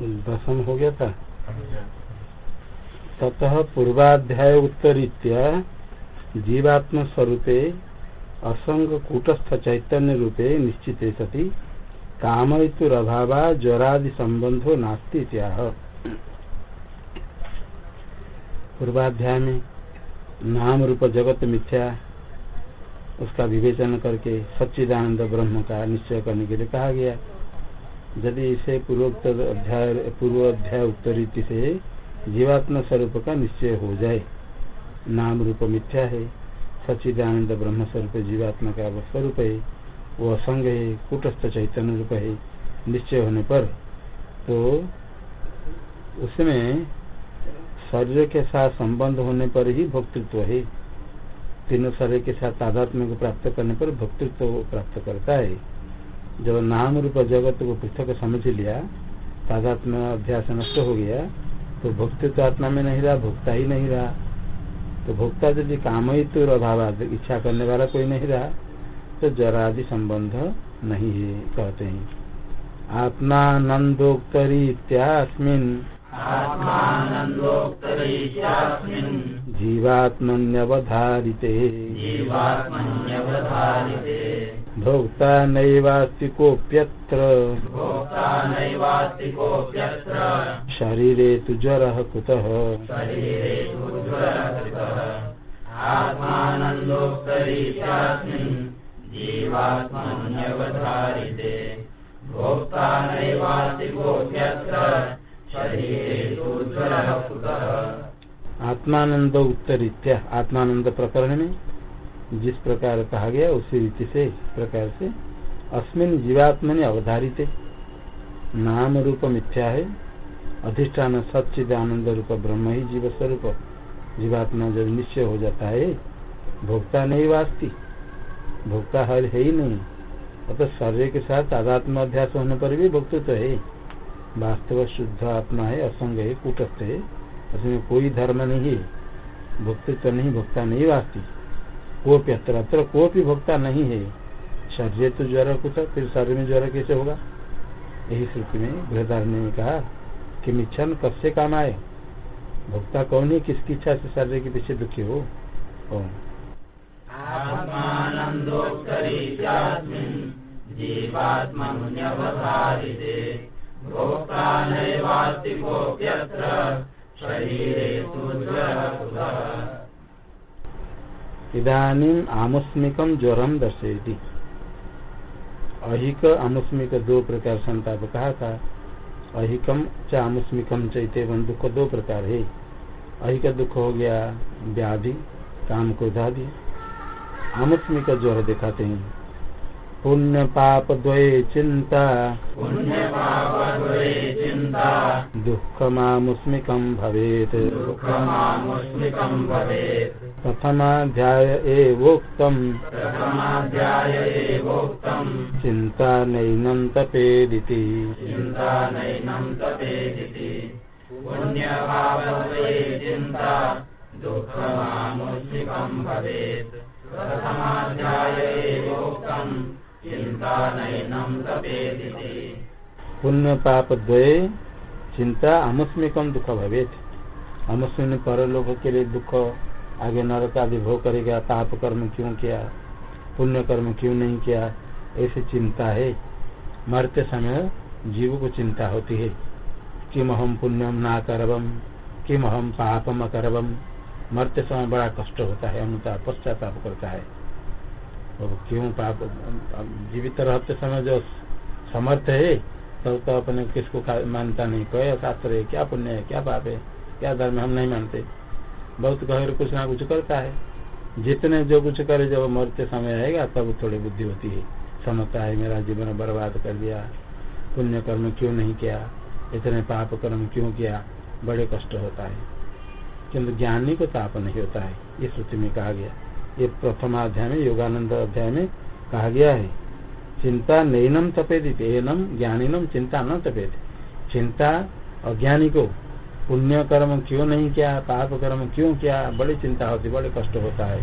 दसम हो गया था। ततः पूर्वाध्याय उत्तरीत्या जीवात्म स्वरूपे असंग कूटस्थ चैतन्य रूपे निश्चित सती कामयतुर अभाव ज्वरादि संबंधो नास्ती पूर्वाध्याय में नाम रूप जगत मिथ्या, उसका विवेचन करके सच्चिदानंद ब्रह्म का निश्चय करने के लिए कहा गया। यदि इसे पूर्वोक्त अध्याय पूर्व अध्याय उत्तरीति से जीवात्म स्वरूप का निश्चय हो जाए। नाम रूप मिथ्या है, सच्चिदानंद ब्रह्म स्वरूप जीवात्मा का स्वरूप है, वो असंग है, कुटस्थ चैतन्य रूप है, निश्चय होने पर। तो उसमें शरीर के साथ संबंध होने पर ही भक्तृत्व है। तीनों शरीर के साथ आध्यात्म को प्राप्त करने पर भक्तृत्व प्राप्त करता है। जब नाम रूप जगत को पृथक समझ लिया तादात्म अध्यास नष्ट हो गया तो भक्ति तो आत्मा में नहीं रहा भोक्ता ही नहीं रहा। तो भोक्ता यदि काम ही तो अभाव इच्छा करने वाला कोई नहीं रहा तो जरा आदि संबंध नहीं है कहते हैं। आत्मानंदोक्तरीत्यास्मिन। जीवात्मन्यवधारिते जीवात्मन्यवधारिते। जीवात्मन्यवधारिते। भोक्ता नैवास्ति कोऽप्यत्र शरीरे तु ज्वरः कुतः। आत्मानंद उत्तरीत्या आत्मानंद प्रकरण में जिस प्रकार कहा गया, उसी रीति से इस प्रकार से अस्मिन जीवात्म ने अवधारित। नाम रूप मिथ्या है, अधिष्ठान सचिद आनंद रूप ब्रह्म ही जीव स्वरूप जीवात्मा जब निश्चय हो जाता है, भोक्ता नहीं वास्ती। भोक्ता हर है ही नहीं। अतः शरीर के साथ आध्यात्म अध्यास होने पर भी भक्तृत्व तो है। वास्तव शुद्ध आत्मा है, असंग है, कूटस्थ है। उसमें कोई धर्म नहीं है। भक्तृत्व नहीं, भोक्ता नहीं वास्ती। कोपी अत्र अत्र कोपी भोक्ता नहीं है। शरीर तो ज्वर कुछ फिर शरीर में ज्वर कैसे होगा? यही श्रुति में बृहदारण्य ने कहा कि मिच्छन कब से काम आए? भोक्ता कौन है? किसकी इच्छा से शरीर के पीछे दुखी हो? इधानीम आमुस्मिकम ज्वरम दर्शेती अहिक आमुस्मिक दो प्रकार संताप कहा था। अहिकम च आमुस्मिकम चैते दुख दो प्रकार है। अहिक दुख हो गया, व्याधि, काम क्रोधादि। आमुस्मिक ज्वर दिखाते हैं। पुण्य पाप द्वये चिंता पुण्य पाप द्वये चिंता दुःखमामुस्मिकं भवेत्। दुःखमामुस्मिकं भवेत्। प्रथमाध्याय एवोक्तम्। प्रथमाध्याय एवोक्तम्। चिन्ता नैनं तपेदिति। चिन्ता नैनं तपेदिति। पुण्यपापद्वये चिन्ता दुःखमामुस्मिकं भवेत्। प्रथमाध्याय एवोक्तम्। पुण्य पाप द्वय चिंता अमुस्मिकम दुख भवे अमुस्मिन परलोक के लिए दुख, आगे नरक आदि भोग करेगा, पाप कर्म क्यों किया, पुण्य कर्म क्यों नहीं किया, ऐसी चिंता है। मरते समय जीव को चिंता होती है। किम हम पुण्यम ना करवम किम हम पापम अकरवम मरते समय बड़ा कष्ट होता है अनुताप पश्चाताप करता है। तो क्यों पाप जीवित रहते समय जो समर्थ है, तब तो अपने किसको मानता नहीं। कहे शास्त्र है, क्या पुण्य है, क्या पाप है, क्या धर्म हम नहीं मानते। बहुत कहे कुछ ना कुछ करता है। जितने जो कुछ करे, जब मरते समय आएगा, तब थोड़ी बुद्धि होती है। समझता है, मेरा जीवन बर्बाद कर दिया। पुण्य कर्म क्यों नहीं किया? इतने पाप कर्म क्यों किया? बड़े कष्ट होता है। किन्तु ज्ञानी को ताप नहीं होता है। ये श्रुति में कहा गया। ये प्रथम अध्याय में, योगानंद अध्याय में कहा गया है, चिंता नैनम तपेदित एनम ज्ञानीनम चिंता न तपेद चिंता अज्ञानी को पुण्य कर्म क्यों नहीं किया पाप कर्म क्यों किया, बड़ी चिंता होती, बड़े कष्ट होता है।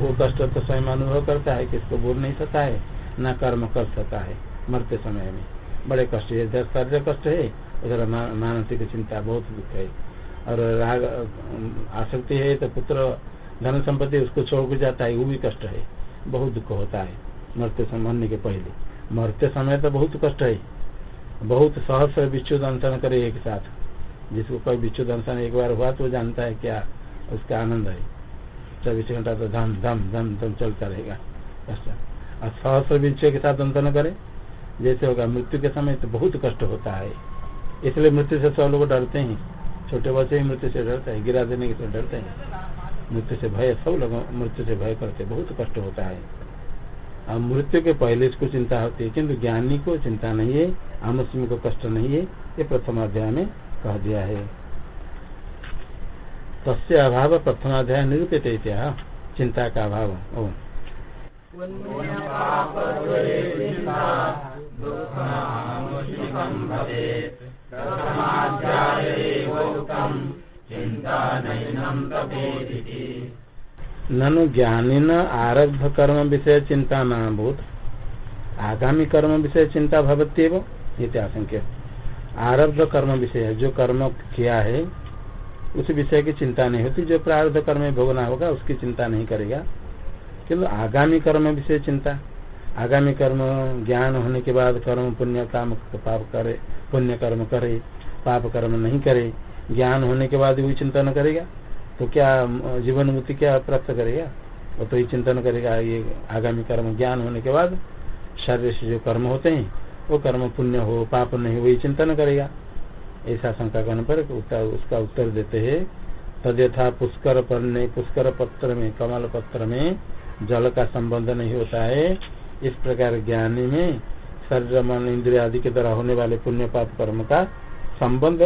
वो कष्ट तो स्वयं अनुभव करता है, किसको बोल नहीं सकता है, न कर्म कर सकता है, मरते समय में। बड़े कष्ट है इधर शरीर कष्ट है, उधर मानसिक चिंता बहुत दुख है। और राग आसक्ति है तो पुत्र धन संपत्ति उसको छोड़ जाता है, वो भी कष्ट है। बहुत दुख होता है। मरते समय के पहले। मरते समय तो बहुत कष्ट है। बहुत सहस्र विच्युत दंशन करे एक साथ। जिसको कोई विच्युत दंशन एक बार हुआ तो जानता है क्या उसका आनंद है। चौबीस घंटा तो धम धम धम धम चलता रहेगा। कष्ट। और सहस्र विच्छु के साथ दंशन करे। जैसे होगा मृत्यु के समय तो बहुत कष्ट होता है। इसलिए मृत्यु से सब लोग डरते हैं। छोटे बच्चे ही मृत्यु से डरते हैं। गिरा देने के डरते हैं। मृत्यु से भय, सब लोग मृत्यु से भय करते, बहुत कष्ट होता है। और मृत्यु के पहले इसको चिंता होती है किन्तु ज्ञानी को चिंता नहीं है आमुष्मी को कष्ट नहीं है, ये प्रथम अध्याय में कह दिया है। तस्य अभाव प्रथमाध्याय निरूपित इत्या चिंता का अभाव ओ ननु न आरब्ध कर्म विषय चिंता न भूत आगामी कर्म विषय चिंता भवत्यव इत्याशंक्य आरब्ध कर्म विषय, जो कर्म किया है, उस विषय की चिंता नहीं होती। जो प्रारब्ध कर्म में भोगना होगा, उसकी चिंता नहीं करेगा। किंतु आगामी कर्म विषय चिंता, आगामी कर्म ज्ञान होने के बाद कर्म पुण्य काम पाप करे, पुण्य कर्म करे, पाप कर्म नहीं करे ज्ञान होने के बाद भी चिंतन करेगा। तो क्या जीवन मुक्ति क्या प्राप्त करेगा? वो तो ही चिंतन करेगा। ये आगामी कर्म, ज्ञान होने के बाद शरीर से जो कर्म होते हैं, वो कर्म पुण्य हो, पाप नहीं वही चिंतन करेगा। ऐसा शंका करने पर उसका उत्तर देते हैं, तद्यथा पुष्कर पर पुष्कर पत्र में, कमल पत्र में जल का संबंध नहीं होता है। इस प्रकार ज्ञानी में शरीर, मन, इंद्रिया आदि के द्वारा होने वाले पुण्य, पाप, कर्म का संबंध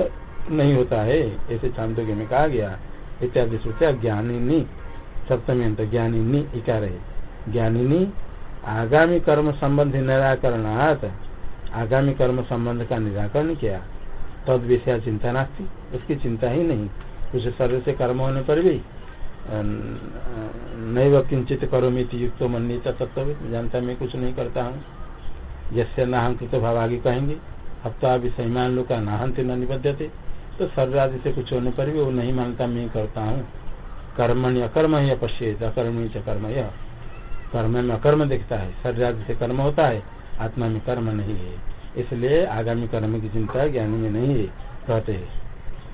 नहीं होता है। ऐसे चांदोग्य में कहा गया, इत्यादि सोचा ज्ञानी सप्तमी अंत ज्ञानी इकार। है ज्ञानी आगामी कर्म संबंधी निराकरण आगामी कर्म संबंध का निराकरण किया। तद विषय चिंता नास्ती, उसकी चिंता ही नहीं। उस शरीर से कर्म होने पर भी नहीं वह किंचित करो मित युक्त मन तत्व जानता मैं कुछ नहीं करता हूँ। जैसे नाहंकृत भाव आगे कहेंगे अब तो अभी सहीमान लोग का नाहंत न निबद्ध तो शरीर आदि से कुछ होने पर भी वो नहीं मानता, मैं करता हूँ। कर्मण्य अकर्म ही अपश्येत अकर्मी च कर्म यह कर्म में अकर्म देखता है शरीर आदि से कर्म होता है, आत्मा में कर्म नहीं है। इसलिए आगामी कर्म की चिंता ज्ञानी में नहीं है। कहते है।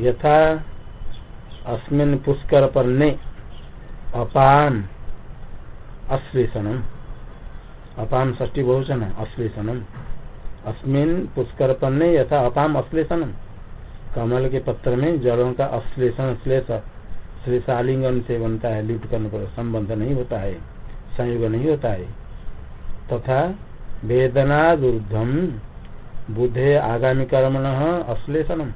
यथा अस्मिन् पुष्कर पर्णे अपाम अश्लेषणम। अपाम ष्टी बहुचन अश्लेषणम। अस्मिन पुष्कर पर्णे यथा अपाम अश्लेषणम। कमल के पत्र में जलों का अश्लेषण श्लेष श्लेषालिंगन से बनता है। लिप्ट करने पर संबंध नहीं होता है। संयोग नहीं होता है। तथा वेदना दुर्धम बुद्धे आगामी कर्मण अश्लेषणम।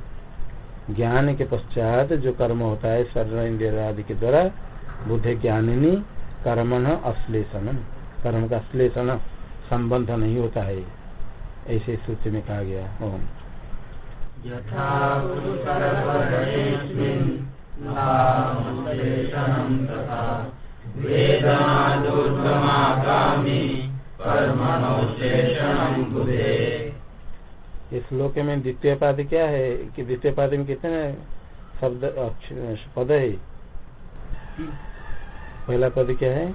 ज्ञान के पश्चात जो कर्म होता है शरण इंद्र आदि के द्वारा, बुद्धे ज्ञानिनी कर्मण अश्लेषण कर्म का श्लेषण संबंध नहीं होता है। ऐसे सूत्र में कहा गया ओम। इस श्लोक में द्वितीय पाद क्या है? कि द्वितीय पाद में कितने शब्द पद है? पहला पद क्या है?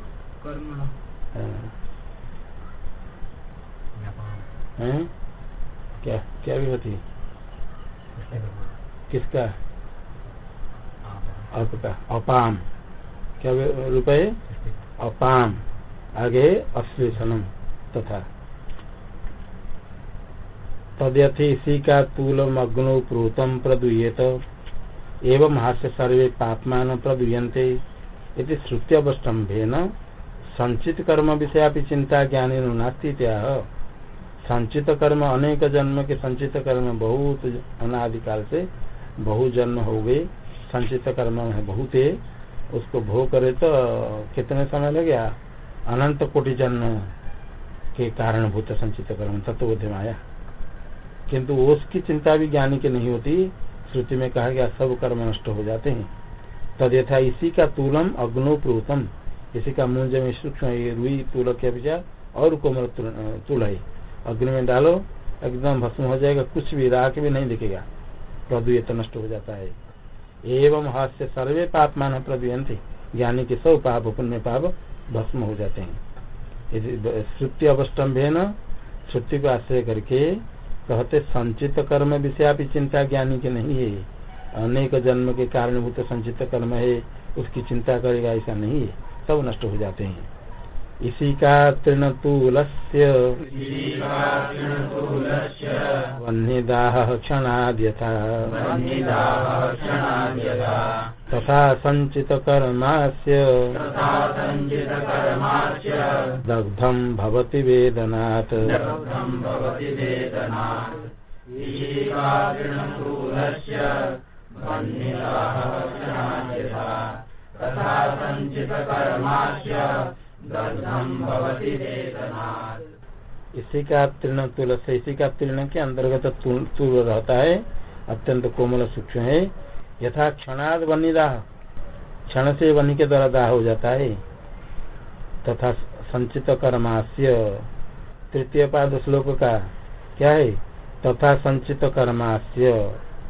हाँ। क्या क्या भी होती किसका आपका। अपाम। क्या रूप है? अपाम। आगे अश्लेषणम तथा। तदयथि का तूलम अग्नो प्रोतम प्रदुयेत एवं हास्य सर्वे पापमान प्रदुयन्ते इति श्रुत्यवस्तंभेन संचित कर्म विषयापि चिंता ज्ञानी नास्ती त्याह संचित कर्म अनेक जन्म के संचित कर्म बहुत अनादिकाल से बहु जन्म हो गए संचित कर्म है बहुत है उसको भोग करे तो कितने समय लग गया अनंत कोटि जन्म के कारण भूत संचित कर्म तत्व आया किंतु उसकी चिंता भी ज्ञानी की नहीं होती। श्रुति में कहा गया, सब कर्म नष्ट हो जाते हैं। तद यथा इसी का तुलम अग्नो प्रोतम इसी का मुंज में सूक्ष्म रुई के और कोमल तुल है अग्नि में डालो, एकदम भस्म हो जाएगा, कुछ भी राख भी नहीं दिखेगा। प्रदुयत नष्ट हो जाता है। एवं हास्य सर्वे पाप मान प्रदुयंती ज्ञानी के सब पाप, पुण्य पाप भस्म हो जाते हैं। श्रुति अवस्टम्भे न श्रुति को आश्रय करके कहते संचित कर्म विषय चिंता ज्ञानी के नहीं है। अनेक जन्म के कारण कारणभूत संचित कर्म है उसकी चिंता करेगा ऐसा नहीं है। सब नष्ट हो जाते हैं। इसी का तृणतूल वह्निदाह क्षणाद्यथा। तथा संचित कर्मास्य दग्धम भवति वेदनात्। इसी का तीर्ण तुल से इसी का तीर्ण के अंतर्गत तुल रहता है। अत्यंत कोमल सूक्ष्म है। यथा क्षणाद दाह क्षण से वनी के द्वारा दाह हो जाता है। तथा संचित कर्मास्य तृतीय पाद श्लोक का क्या है? तथा संचित कर्मास्य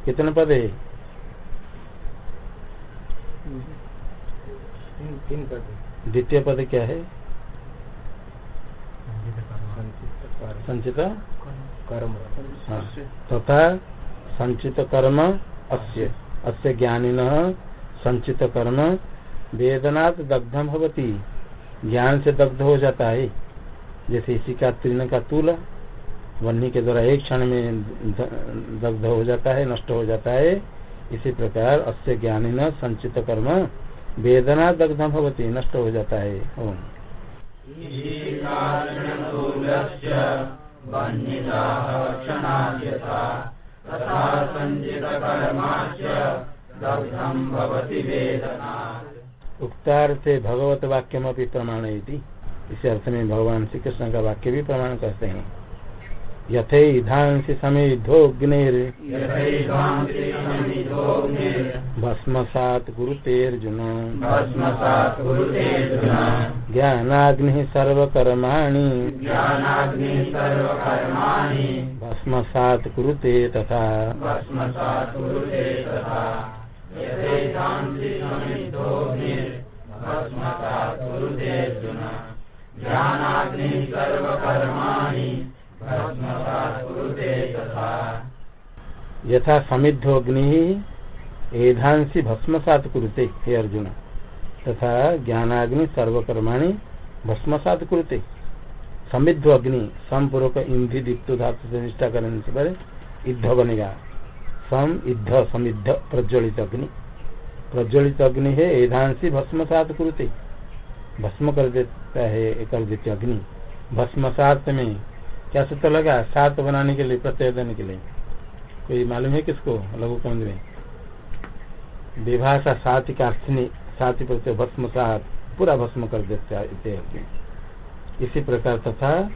कितने पद है? द्वितीय पद क्या है? संचित? कर्म हाँ। तथा संचित कर्म अस्य। अस्य ज्ञानी संचित कर्म वेदनात् दग्धम भवती। ज्ञान से दग्ध हो जाता है। जैसे इसी का तीर्ण का तूल वन्नी के द्वारा एक क्षण में दग्ध हो जाता है, नष्ट हो जाता है। इसी प्रकार अस्य ज्ञानी न संचित कर्म वेदना दग्धम भवती, नष्ट हो जाता है। ओम। उक्तार्थे भगवत वाक्यम प्रमाण इसी अर्थ में भगवान श्री कृष्ण का वाक्य भी प्रमाण करते हैं यथैधांसि समेधोऽग्निर् भस्मसात् कुरुतेऽर्जुन ज्ञानाग्निः सर्वकर्माणि। भस्मसात् कुरुते तथा। यथा समिद्ध अग्नि एधांसी भस्मसात कुरुते हे अर्जुन। तथा ज्ञानाग्नि सर्वकर्माणी भस्मसात कुरुते। समिद्ध अग्नि समपूर्वक इंधि दीप्त धातु से निष्ठा करने से पहले युद्ध बनेगा। सम युद्ध समिद्ध, प्रज्वलित अग्नि। प्रज्वलित अग्नि है, एधांसी भस्मसात कुरुते। भस्म कर देता है कर देते अग्नि। भस्म सात में क्या सूत्र लगा? सात बनाने के लिए, प्रत्यय देने के लिए। कोई मालूम है किसको? लघु कंद में विभाषा सात का सात प्रत्यय भस्म सात पूरा भस्म कर देते इसी प्रकार तथा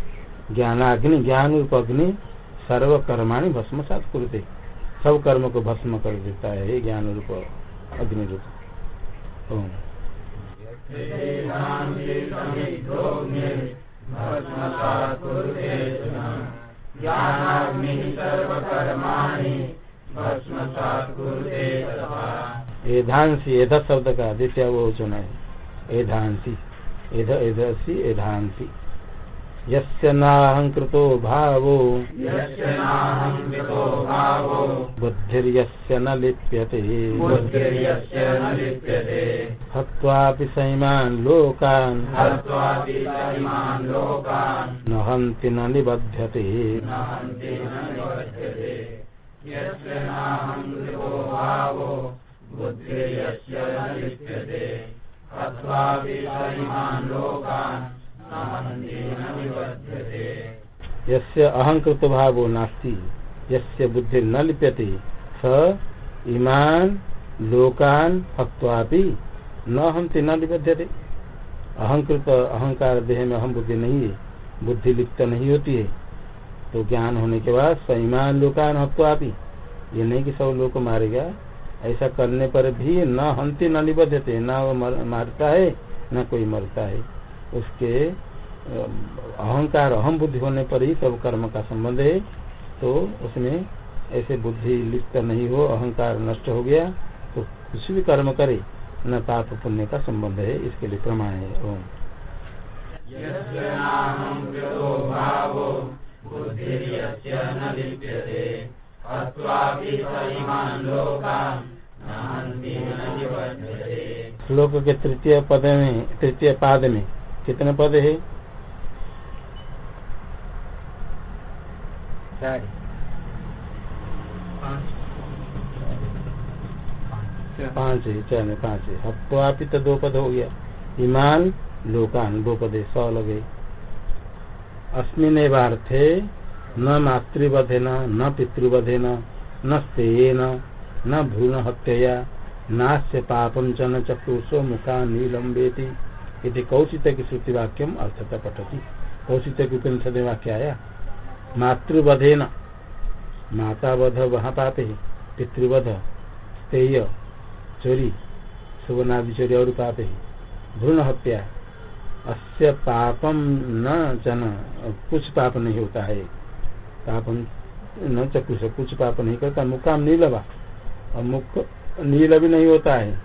ज्ञानाग्नि ज्ञान रूप अग्नि सर्व कर्माणी भस्म सात करते। सब कर्म को भस्म कर देता है ज्ञान रूप अग्नि रूप एधांसी, एध शब्द का द्वितीय वो चुना है। एधांसी। एध एधसी एधांसी यस्य नाहंकृतो भावो। बुद्धिर्यस्य न लिप्यते। हत्वापि सैमान् लोकान्। न हन्ति न निबध्यते। हत्वापि सरिमान् लोकान् न न निबध्यते यस्य अहंकृत भावो नास्ति, यस्य बुद्धि न लिप्यते, स इमान लोकान हत्वापि न हम न लिप्यते। अहंकृत अहंकार देह में अहम बुद्धि नहीं है, बुद्धि लिप्त नहीं होती है। तो ज्ञान होने के बाद स इमान लोकान हत्वापि ये नहीं कि सब लोग मारेगा ऐसा करने पर भी न हंति न निबद्धते, न वो मारता है, न कोई मरता है। उसके अहंकार, अहम बुद्धि होने पर ही सब कर्म का संबंध है। तो उसमें ऐसे बुद्धि लिप्त नहीं हो, अहंकार नष्ट हो गया तो कुछ भी कर्म करे, न पाप पुण्य का संबंध है। इसके लिए प्रमाण है। ओम। श्लोक के तृतीय पद में, तृतीय पाद में, कितने पद है? पाँच है पाँच है। हत्वापि तो दो पद हो गया। ईमान लोकान, दो पदे स लगे। अस्मिन अर्थे न मातृवधे न पितृवधे न स्तेयन न भ्रूण हत्या। नास्य पापम च न चक्षुषो मुखा नीलम्बेति यदि कौशित की श्रुति वाक्यम अर्थता पठती। कौशित की उपनिषद वाक्य आया मातृवधेन माता वध वहाँ पाप, पितृवध, स्तेय, चोरी सुवर्णादि चोरी और पाप भ्रूण हत्या अस्य पापम न जन, कुछ पाप नहीं होता है। पापम न चकुश कुछ पाप नहीं करता। मुकाम नीलवा, और मुख नील भी नहीं होता है।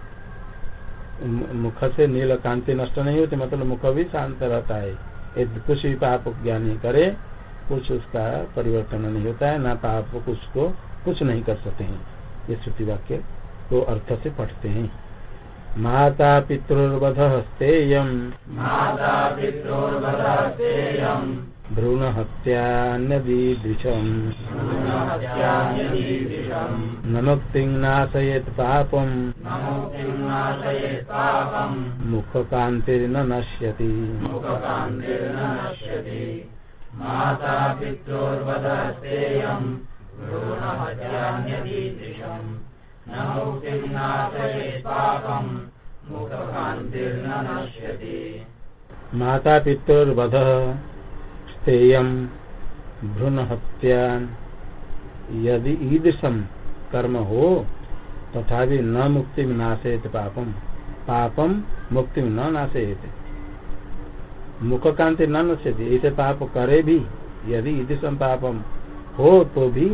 मुख से नील कांति नष्ट नहीं होती मतलब मुख भी शांत रहता है। यदि कुछ भी पाप ज्ञान करे, कुछ उसका परिवर्तन नहीं होता है, ना पाप कुछ को कुछ नहीं कर सकते हैं। ये श्रुति वाक्य को अर्थ से पढ़ते हैं। माता पितृर्वध हस्तेयम माता भ्रूण हत्यान्यदीदृशम न मुक्ति नाशयेत। पापम मुख कांतिर्न नश्यति माता पितृर्वधस्तेयम स्थेय भ्रूण हत्या यदि ईदृशम कर्म हो तथा न मुक्ति में नाशेत पापम पापम मुक्ति में न नाशेत मुख कांति न नश्यति। ऐसे पाप करे भी, यदि ईदृशम पापम हो तो भी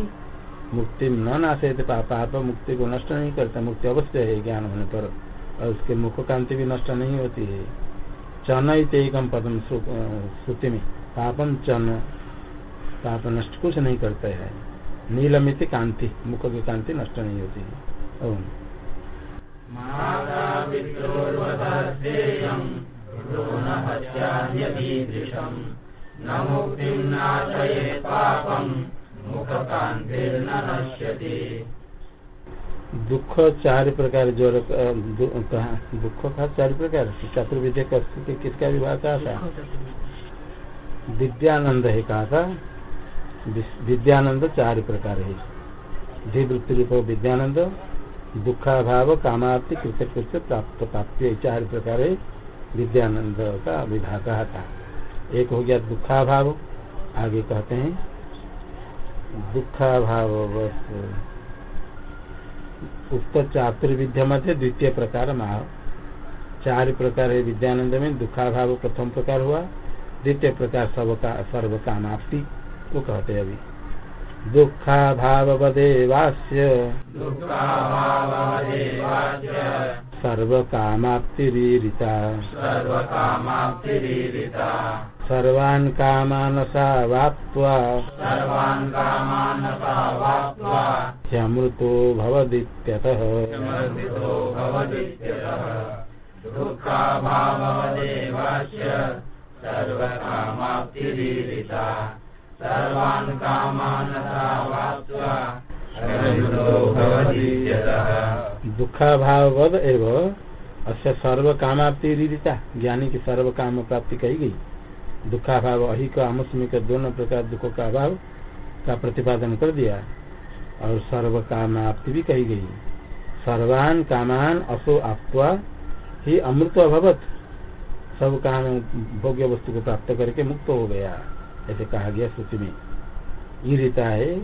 मुक्ति में न नाशे पाप मुक्ति को नष्ट नहीं करता। मुक्ति अवश्य है ज्ञान होने पर। और उसके मुख कांति भी नष्ट नहीं होती है। चन एकम पदम श्रुति में पापम चन पाप नष्ट कुछ नहीं करता है। नीलमित कांति मुख की कांति नष्ट नहीं होती। है दुख चार प्रकार जो दुख का चार प्रकार? चतुर्विद्य किसका विवाह कहा था विद्यानंद है कहा था? विद्यानंद चार प्रकार है। धीवृत्ति रूप विद्यानंद दुखाभाव कामाप्ति कृत्य प्राप्त प्राप्ति चार प्रकार है। विद्यानंद का विभाग कहा था। एक हो गया दुखाभाव, आगे कहते हैं। दुखाभाव उक्त चातुर्विद्या मध्य द्वितीय प्रकार माह चार प्रकार है। विद्यानंद में दुखाभाव प्रथम प्रकार हुआ। द्वितीय प्रकार सब का सर्व कामाप्ति वो कहते अभी। दुखाभावदेवास्य सर्व कामाप्तिरीरिता सर्व कामाप्तिरीरिता सर्वान् कामान् सा वाप्त्वा। सर्वान् कामान् वाप्त्वा। ह्यमृतो भवदित्यतः। दुःखाभावदेवास्य सर्वकामाप्तिरीरिता सर्वान् कामान् वाप्त्वा दुखाभावद एव अच्छा सर्व कामाप्ति रीता ज्ञानी की सर्व काम प्राप्ति कही गई। दुखाभाव अहिक आमुस्मिक दोनों प्रकार दुखों का अभाव का प्रतिपादन कर दिया और सर्व कामाप्ति भी कही गई। सर्वान कामान असो आप ही अमृत अभवत सब काम भोग्य वस्तु को प्राप्त करके मुक्त हो गया, ऐसे कहा गया श्रुति में। ये रीता है,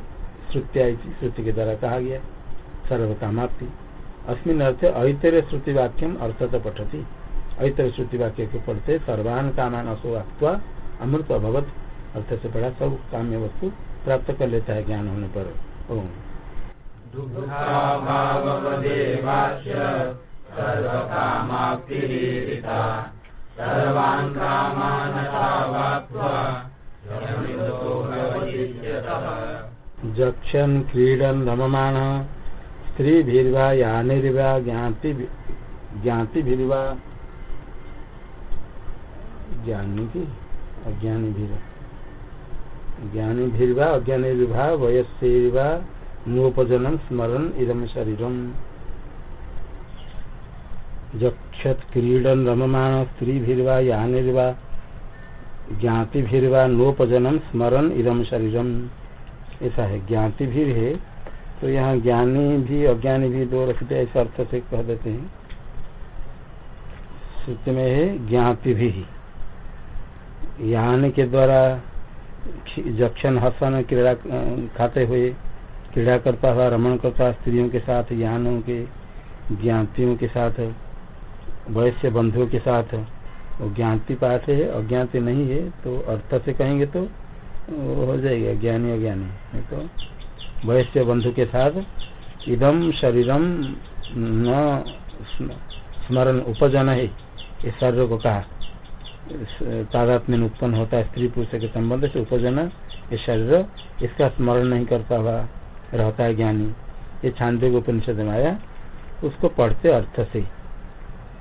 श्रुत्या श्रुति के द्वारा कहा गया सर्व कामाप्ति अस्मिन अर्थ ऐतर श्रुति वाक्यम अर्थत पठती। ऐतर श्रुति वाक्य के पढ़ते सर्वान कामान असो आत्वा अमृत अभवत अर्थ से पढ़ा सब काम्य वस्तु प्राप्त कर लेता है ज्ञान होने पर। ओम। जक्षन क्रीडन रममाण स्त्री भीरवा यानिर्वा ज्ञाति ज्ञाति भीरवा ज्ञानी की अज्ञानी भीर ज्ञानी भीरवा अज्ञानी विभा वयस्वा नोपजनम स्मरण इदम शरीरम जक्षत क्रीडन रममाण स्त्री भीरवा यानिर्वा ज्ञाति नोपजनम स्मरण इदम शरीरम। ऐसा है ज्ञाति भी है। तो यहाँ ज्ञानी भी, अज्ञानी भी दो रखते ऐसे अर्थ से कह देते हैं। सूत्र में है ज्ञाति भी यान के द्वारा जक्षण हसन, क्रीड़ा, खाते हुए क्रीड़ा करता हुआ, रमण करता स्त्रियों के साथ, यानों के, ज्ञातियों के साथ वैश्य बंधुओं के साथ वो ज्ञाति पाठ है, अज्ञाति नहीं है तो अर्थ से कहेंगे तो हो जाएगा, ज्ञानी अज्ञानी। तो वैश्य बंधु के साथ इदम शरीरम न स्मरण उपजन है। इस शरीर को कहा। तादात्म्य उत्पन्न होता है स्त्री पुरुष के संबंध से उपजन, ये शरीर इसका स्मरण नहीं करता हुआ रहता है ज्ञानी। ये छांदे उपनिषद में आया, उसको पढ़ते अर्थ से।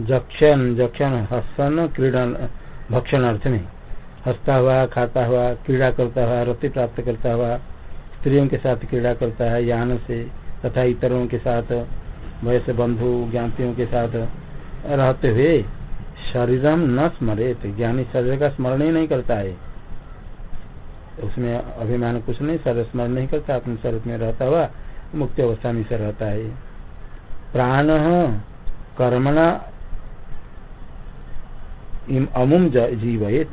जक्षण जक्षण हसन क्रीडन भक्षण अर्थ में हंसता हुआ खाता हुआ क्रीड़ा करता हुआ रति प्राप्त करता हुआ स्त्रियों के साथ क्रीड़ा करता है यान से तथा इतरों के साथ वैसे बंधु, ज्ञातियों के साथ रहते हुए शरीरम न स्मरे ज्ञानी शरीर का स्मरण ही नहीं करता है। उसमें अभिमान कुछ नहीं शरीर स्मरण नहीं करता, अपने शरीर में रहता हुआ मुक्त अवस्था में से रहता है। प्राण कर्मणा अमुम जीवित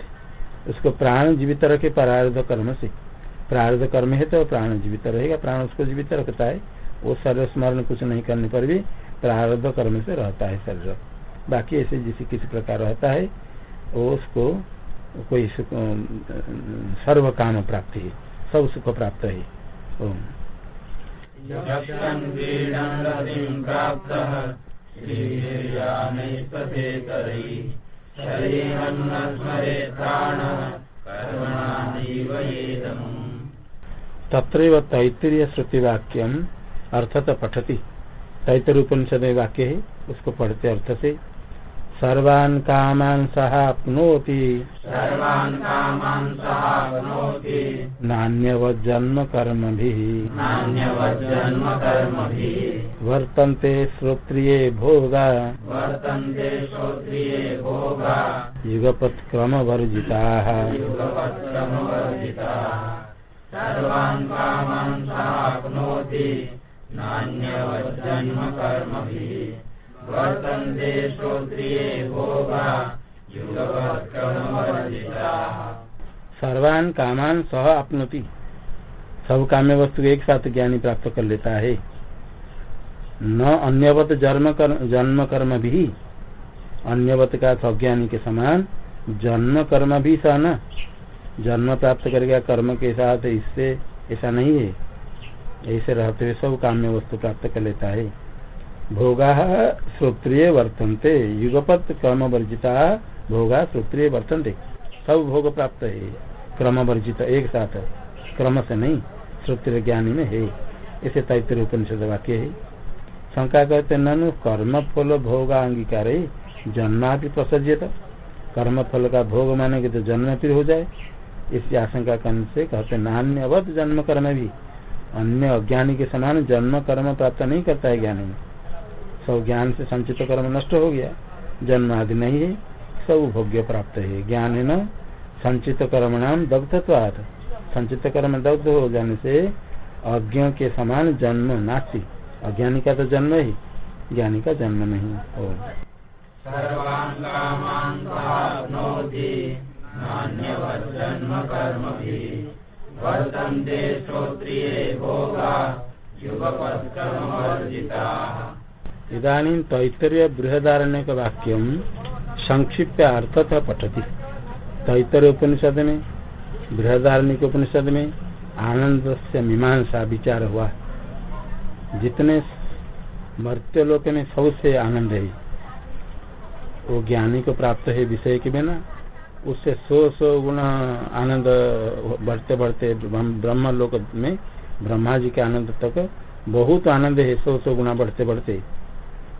उसको प्राण जीवित रखे प्रारब्ध कर्म से। प्रारब्ध कर्म है तो प्राण जीवित रहेगा, प्राण उसको जीवित रखता है। वो शरीर स्मरण कुछ नहीं करने पर भी प्रारब्ध कर्म से रहता है शरीर बाकी ऐसे जिसे किसी प्रकार रहता है वो उसको कोई सुख सर्व काम प्राप्ति है सब सुख प्राप्त है। ओम। तत्र तैतरीय श्रुतिवाक्यम अर्थत पठती। तैतर उपनिषद वाक्य है उसको पढ़ते अर्थ से सर्वान् कामान् सः आप्नोति नान्यवज्जन्म कर्मभिः वर्तन्ते श्रोत्रिये भोगा। वर्तन्ते श्रोत्रिये भोगा। युगपत्क्रमवर्जिताः। सर्वान् कामान् सः आप्नोति नान्यवज्जन्म कर्मभिः सर्वान कामान सह अपनोति सब काम्य वस्तु एक साथ ज्ञानी प्राप्त कर लेता है। न अन्यवत जन्म जन्म कर्म भी, अन्यवत का अज्ञानी के समान जन्म कर्म भी सहना जन्म प्राप्त करेगा कर्म के साथ, इससे ऐसा नहीं है। ऐसे रहते हुए सब काम्य वस्तु प्राप्त कर लेता है। भोगा श्रोत्रिय वर्तनते। युगपत कर्म वर्जिता भोगा श्रोत्रिय वर्तनते। सब भोग प्राप्त है। क्रम वर्जित एक साथ। क्रम से नहीं, श्रोत्रिय ज्ञानी में है। इसे तैतृय उपनिषद वाक्य है। शंका कहते ननु, कर्म फल भोगा अंगीकार जन्मा भी प्रसजित कर्म फल का भोग माने तो जन्म फिर हो जाए। इस आशंका करने से कहते नान्य अवध जन्म कर्म भी। अन्य अज्ञानी के समान जन्म कर्म प्राप्त नहीं करता है ज्ञानी में। सब ज्ञान से संचित कर्म नष्ट हो गया। जन्म आदि नहीं है, सब भोग्य प्राप्त है। ज्ञान है न, संचित कर्म नाम दग्धत्वाद संचित कर्म दग्ध हो जाने से अज्ञ के समान जन्म नास्ती। अज्ञानी का तो जन्म ही, ज्ञानी का जन्म नहीं। हो इधानी तैतरीय बृहदारण्य का वाक्य संक्षिप्त अर्थ अर्थतः पठती। तैतरीय उपनिषद में बृहदारण्य उपनिषद में आनंद से मीमांसा विचार हुआ। जितने मर्त्य में सबसे आनंद है, वो ज्ञानी को प्राप्त है विषय के बिना। उससे सौ सौ गुना आनंद बढ़ते बढ़ते ब्रह्म लोक में ब्रह्मा जी के आनंद तक बहुत आनंद है, सौ सौ गुना बढ़ते बढ़ते।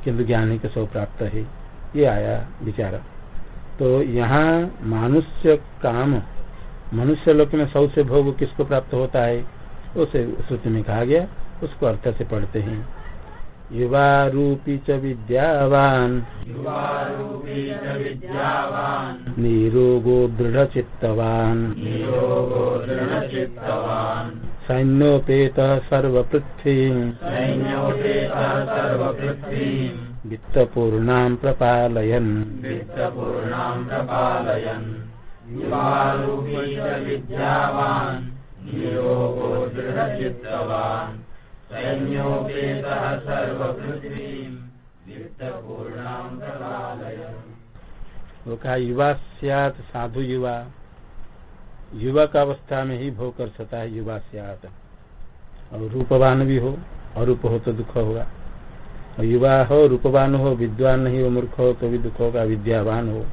किंतु ज्ञानी को सब प्राप्त है ये आया विचार। तो यहाँ मानुष्य काम मनुष्य लोक में सौ से भोग किसको प्राप्त होता है उसे श्रुति में कहा गया उसको अर्थ से पढ़ते हैं। युवा रूपी च विद्यावान। निरोगो दृढ़ चित्तवान सैन्योपेत सर्वपृथ्वी। वित्तपूर्णां प्रपालयन्। वो कहा युवा साधु युवा युवक अवस्था में ही भोग कर सकता है, युवा सियात और रूपवान भी हो, अरूप हो तो दुख होगा। और युवा हो, रूपवान हो, विद्वान नहीं हो, मूर्ख हो तो भी दुख होगा, विद्यावान हो।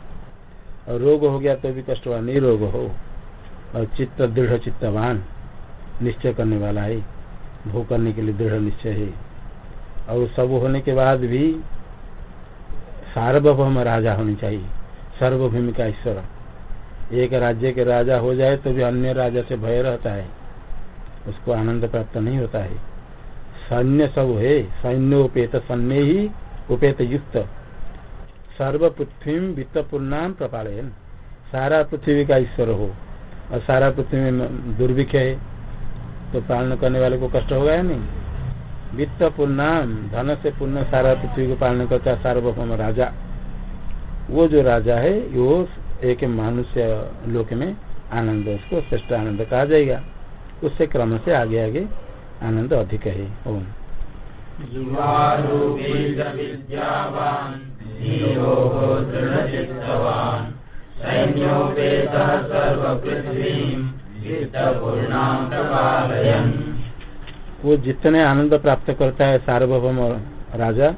और रोग हो गया तो भी कष्ट हुआ निरोग हो। और चित्त दृढ़ चित्तवान, निश्चय करने वाला है। भोग करने के लिए दृढ़ निश्चय है। और सब होने के बाद भी सार्वभौम राजा होनी चाहिए। सर्वभूमि का ईश्वर। एक राज्य के राजा हो जाए तो भी अन्य राजा से भय रहता है। उसको आनंद प्राप्त नहीं होता है। सैन्य सब है, सैन्य उपेत सन्य ही उपेत युक्त। सर्व पृथ्वी वित्त पूर्णाम प्रपालयन। सारा पृथ्वी का ईश्वर हो। और सारा पृथ्वी में दुर्भिक्ष है तो पालन करने वाले को कष्ट होगा या नहीं? वित्त पूर्णाम धन से पूर्ण सारा पृथ्वी को पालन करता सार्वभौम राजा। वो जो राजा है, वो एक मनुष्य लोक में आनंद उसको श्रेष्ठ आनंद कहा जाएगा। उससे क्रम से आगे आगे आनंद अधिक है। ओम। वो जितने आनंद प्राप्त करता है सार्वभौम राजा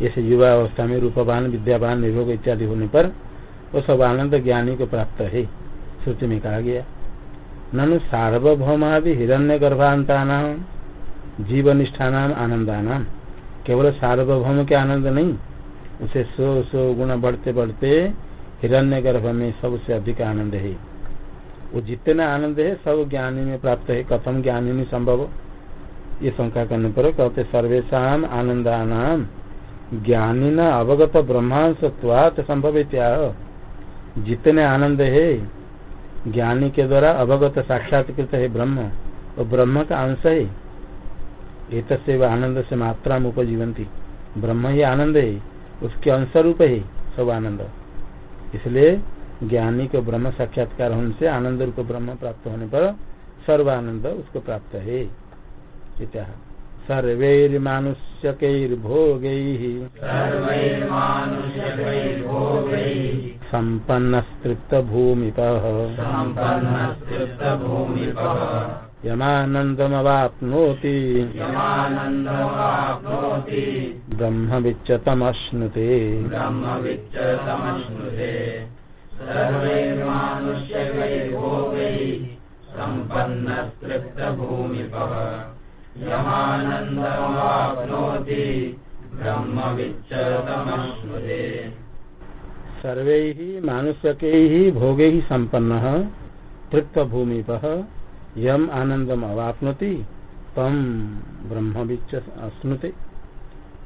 जैसे युवा अवस्था में रूपवान विद्यावान निर्भोग इत्यादि होने पर वो सब आनंद ज्ञानी को प्राप्त है सूची में कहा गया। ननु सार्वभौमादि हिरण्य गर्भांता नाम जीवनिष्ठा नाम आनंदानाम केवल सार्वभौम के आनंद नहीं, उसे सो सो गुण बढ़ते बढ़ते हिरण्य गर्भ में सबसे अधिक आनंद है। वो जितने आनंद है, सब ज्ञानी में प्राप्त है। कथम ज्ञानी में संभव। ये शंका करने पर कहते सर्वेशा आनंदा नाम ज्ञानी न अवगत ब्रह्मांसत्वात संभव जितने आनंद है, ज्ञानी के द्वारा अवगत साक्षात्कृत है ब्रह्म, और ब्रह्म का अंश है। एक आनंद से मात्रा में उपजीवंती। ब्रह्म ही आनंद है, उसके अंश रूप है सब आनंद। इसलिए ज्ञानी को ब्रह्म साक्षात्कार होने से आनंद रूप ब्रह्म प्राप्त होने पर सर्व आनंद उसको प्राप्त है। सर्वैर्मानुष्यकैर्भोगैः। सम्पन्नस्तृप्तभूमिपः। यमानन्दमवाप्नोति। सर्वैर्मानुष्यैर्भोगैः सम्पन्नस्तृप्तभूमिपः। यमानन्दमाप्नोति ब्रह्मविच्चतमश्नुते। सर्वे ही भोगे ही संपन्न तृप्त पर यम आनंदम अवापनोति, तम ब्रह्म अश्नुते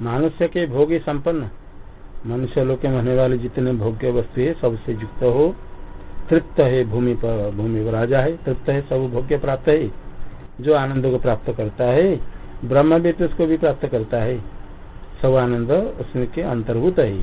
मानुष्य के भोगे संपन्न मनुष्य लोग के होने वाले जितने भोग्य वस्तु है, सबसे युक्त हो। तृप्त है भूमि पर भूमि पर राजा है, तृप्त है सब भोग्य प्राप्त है। जो आनंद को प्राप्त करता है, ब्रह्म भी तो उसको भी प्राप्त करता है। सब आनंद उसमें के अंतर्भूत है।